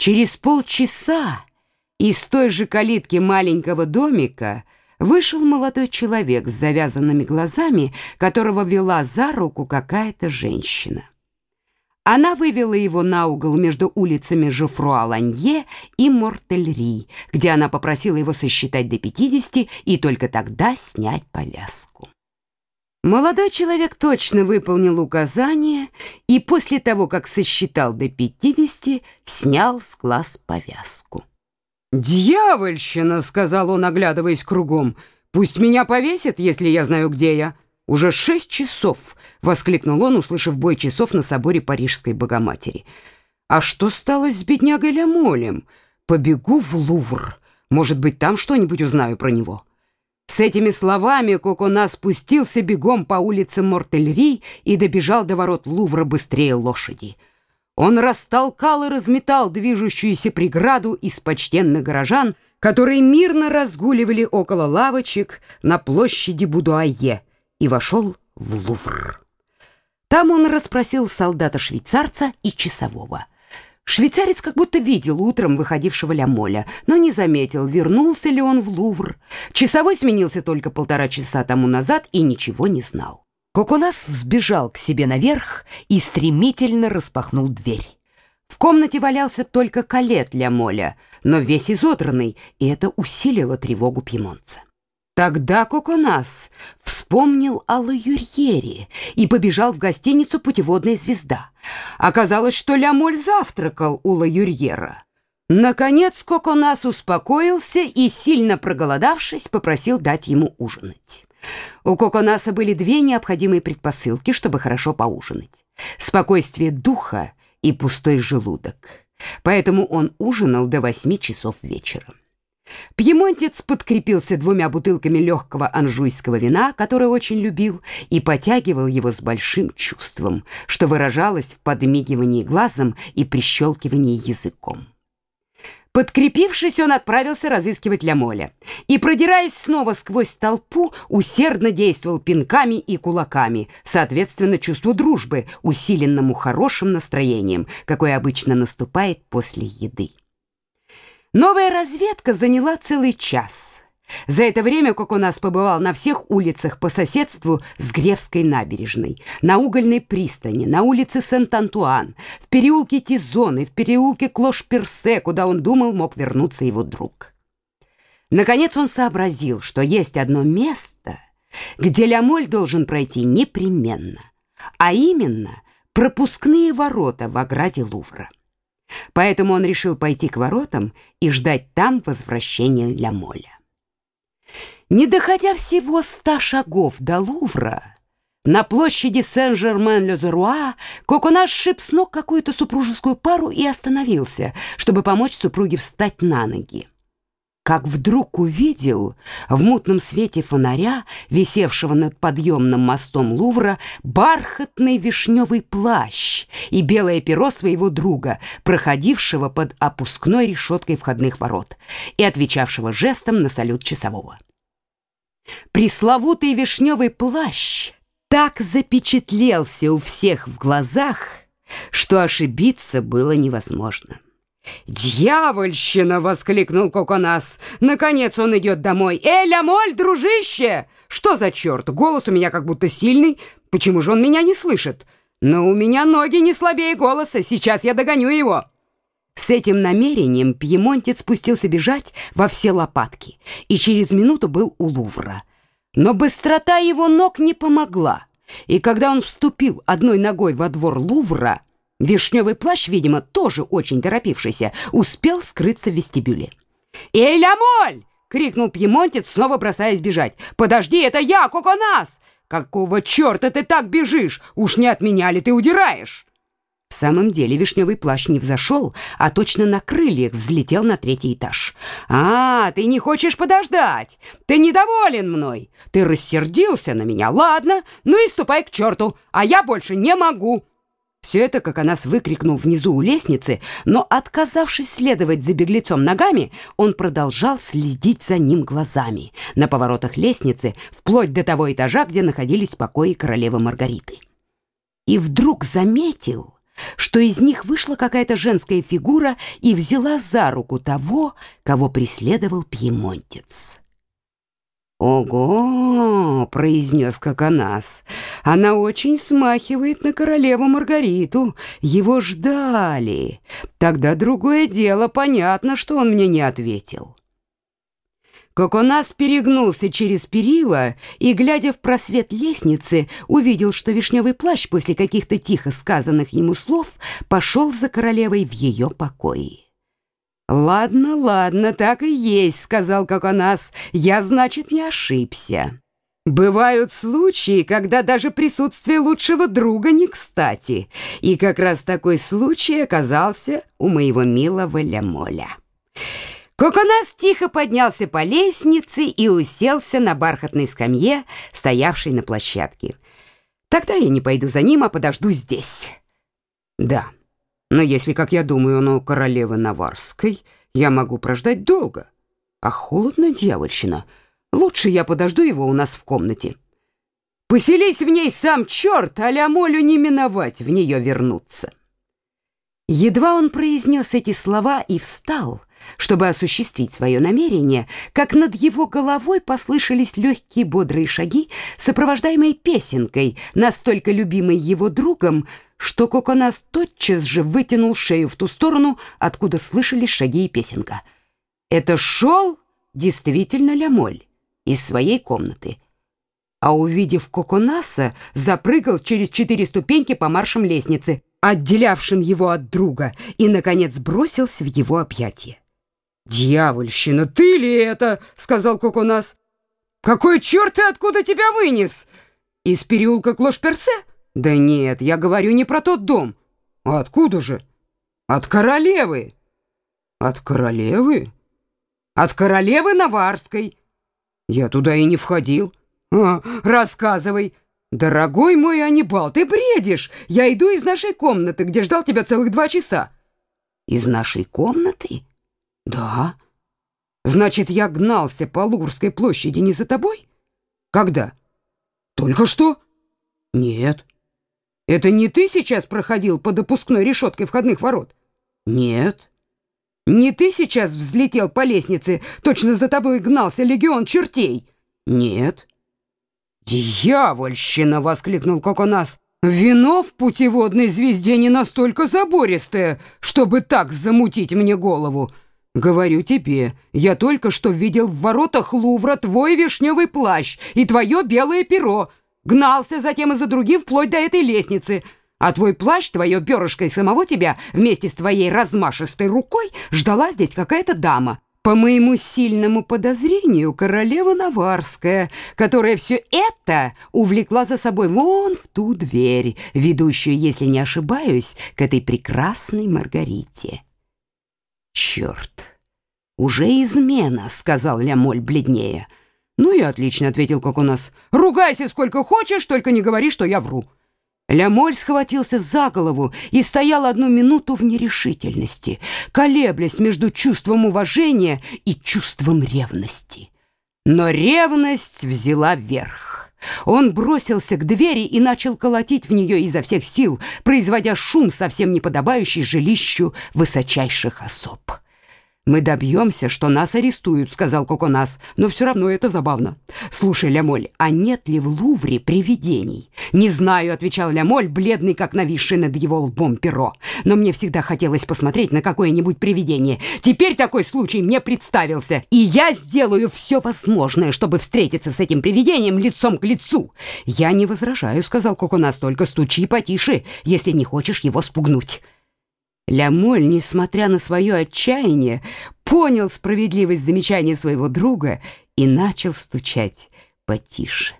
Через полчаса из той же калитки маленького домика вышел молодой человек с завязанными глазами, которого вела за руку какая-то женщина. Она вывела его на угол между улицами Жофруа-Ланье и Мортельри, где она попросила его сосчитать до 50 и только тогда снять повязку. Молодой человек точно выполнил указание и после того, как сосчитал до 50, снял с глаз повязку. «Дьявольщина!» — сказал он, оглядываясь кругом. «Пусть меня повесят, если я знаю, где я». «Уже шесть часов!» — воскликнул он, услышав бой часов на соборе Парижской Богоматери. «А что стало с беднягой Лямолем? Побегу в Лувр. Может быть, там что-нибудь узнаю про него». С этими словами Кокона спустился бегом по улице Мортельри и добежал до ворот Лувра быстрее лошади. Он растолкал и разметал движущуюся преграду из почтенных горожан, которые мирно разгуливали около лавочек на площади Будуае, и вошел в Лувр. Там он расспросил солдата-швейцарца и часового. Швейцарец как будто видел утром выходившего Лямоля, но не заметил, вернулся ли он в Лувр. Часовой сменился только полтора часа тому назад и ничего не знал. Коконас взбежал к себе наверх и стремительно распахнул дверь. В комнате валялся только калет Лямоля, но весь изодранный, и это усилило тревогу пьемонца. Тогда Коконас вспомнил о Лаюрьере и побежал в гостиницу «Путеводная звезда». Оказалось, что Лямоль завтракал у Лаюрьера. Наконец Коконас успокоился и, сильно проголодавшись, попросил дать ему ужинать. У Коконаса были две необходимые предпосылки, чтобы хорошо поужинать. Спокойствие духа и пустой желудок. Поэтому он ужинал до восьми часов вечера. Пьемонтец подкрепился двумя бутылками легкого анжуйского вина, которое очень любил, и потягивал его с большим чувством, что выражалось в подмигивании глазом и прищелкивании языком. Подкрепившись, он отправился разыскивать Лямоля и, продираясь снова сквозь толпу, усердно действовал пинками и кулаками, соответственно чувству дружбы, усиленному хорошим настроением, какое обычно наступает после еды. Новая разведка заняла целый час. За это время, как у нас побывал на всех улицах по соседству с Гревской набережной, на угольной пристани, на улице Сент-Антуан, в переулке Тизоны, в переулке Клош-Персе, куда он думал, мог вернуться его друг. Наконец он сообразил, что есть одно место, где Лямоль должен пройти непременно, а именно пропускные ворота в ограде Лувра. Поэтому он решил пойти к воротам и ждать там возвращения Ля-Моля. Не доходя всего ста шагов до Лувра, на площади Сен-Жермен-Ле-Зеруа Кокона сшиб с ног какую-то супружескую пару и остановился, чтобы помочь супруге встать на ноги как вдруг увидел в мутном свете фонаря, висевшего над подъемным мостом Лувра, бархатный вишневый плащ и белое перо своего друга, проходившего под опускной решеткой входных ворот и отвечавшего жестом на салют часового. Пресловутый вишневый плащ так запечатлелся у всех в глазах, что ошибиться было невозможно. «Дьявольщина!» — воскликнул Коконас. «Наконец он идет домой! Эля, моль, дружище! Что за черт? Голос у меня как будто сильный. Почему же он меня не слышит? Но у меня ноги не слабее голоса. Сейчас я догоню его!» С этим намерением пьемонтец спустился бежать во все лопатки и через минуту был у Лувра. Но быстрота его ног не помогла, и когда он вступил одной ногой во двор Лувра, Вишневый плащ, видимо, тоже очень торопившийся, успел скрыться в вестибюле. «Эй, Лямоль!» — крикнул пьемонтец, снова бросаясь бежать. «Подожди, это я, Коконас! Какого черта ты так бежишь? Уж не от меня ли ты удираешь?» В самом деле вишневый плащ не взошел, а точно на крыльях взлетел на третий этаж. «А, ты не хочешь подождать? Ты недоволен мной? Ты рассердился на меня? Ладно, ну и ступай к черту, а я больше не могу!» Все это, как Анас выкрикнул внизу у лестницы, но, отказавшись следовать за беглецом ногами, он продолжал следить за ним глазами на поворотах лестницы, вплоть до того этажа, где находились покои королевы Маргариты. И вдруг заметил, что из них вышла какая-то женская фигура и взяла за руку того, кого преследовал пьемонтец. «Ого!» — произнес Коконас. «Она очень смахивает на королеву Маргариту. Его ждали. Тогда другое дело, понятно, что он мне не ответил». Коконас перегнулся через перила и, глядя в просвет лестницы, увидел, что вишневый плащ после каких-то тихо сказанных ему слов пошел за королевой в ее покои. «Ладно, ладно, так и есть», — сказал Коконас. «Я, значит, не ошибся». Бывают случаи, когда даже присутствие лучшего друга не кстати, и как раз такой случай оказался у моего милого Лямоля. Коконас тихо поднялся по лестнице и уселся на бархатной скамье, стоявшей на площадке. Тогда я не пойду за ним, а подожду здесь. Да, но если, как я думаю, он у королевы Наварской, я могу прождать долго. А холодно, дьявольщина. Лучше я подожду его у нас в комнате. Поселись в ней сам черт, а молю не миновать в нее вернуться. Едва он произнес эти слова и встал, чтобы осуществить свое намерение, как над его головой послышались легкие бодрые шаги, сопровождаемые песенкой, настолько любимой его другом, что Коконас тотчас же вытянул шею в ту сторону, откуда слышались шаги и песенка. Это шел действительно Лямоль из своей комнаты. А увидев Коконаса, запрыгал через четыре ступеньки по маршам лестницы, отделявшим его от друга, и, наконец, бросился в его объятия. «Дьявольщина, ты ли это?» — сказал Коконас. «Какой черт ты откуда тебя вынес? Из переулка Клош-Персе? Да нет, я говорю не про тот дом. А откуда же? От королевы». «От королевы?» «От королевы Наварской». «Я туда и не входил». «А, рассказывай». «Дорогой мой Анибал, ты бредишь! Я иду из нашей комнаты, где ждал тебя целых два часа». «Из нашей комнаты?» Да. Значит, я гнался по Лурской площади не за тобой? Когда? Только что? Нет. Это не ты сейчас проходил по допускной решеткой входных ворот? Нет. Не ты сейчас взлетел по лестнице, точно за тобой гнался легион чертей? Нет. «Дьявольщина!» — воскликнул Коконас. «Вино в путеводной звезде не настолько забористое, чтобы так замутить мне голову. «Говорю тебе, я только что видел в воротах Лувра твой вишневый плащ и твое белое перо. Гнался затем и за другим вплоть до этой лестницы. А твой плащ, твое перышко и самого тебя вместе с твоей размашистой рукой ждала здесь какая-то дама. По моему сильному подозрению, королева Наварская, которая все это увлекла за собой вон в ту дверь, ведущую, если не ошибаюсь, к этой прекрасной Маргарите». «Черт! Уже измена!» — сказал Лямоль бледнее. «Ну и отлично», — ответил как у нас. «Ругайся сколько хочешь, только не говори, что я вру». Лямоль схватился за голову и стоял одну минуту в нерешительности, колеблясь между чувством уважения и чувством ревности. Но ревность взяла верх. Он бросился к двери и начал колотить в нее изо всех сил, производя шум, совсем не подобающий жилищу высочайших особ. «Мы добьемся, что нас арестуют», — сказал Коконас, «но все равно это забавно. Слушай, Лямоль, а нет ли в Лувре привидений?» «Не знаю», — отвечал Лямоль, бледный, как нависший над его лбом перо. «Но мне всегда хотелось посмотреть на какое-нибудь привидение. Теперь такой случай мне представился, и я сделаю все возможное, чтобы встретиться с этим привидением лицом к лицу». «Я не возражаю», — сказал Коконас, «только стучи потише, если не хочешь его спугнуть». Лямоль, несмотря на свое отчаяние, понял справедливость замечания своего друга и начал стучать потише.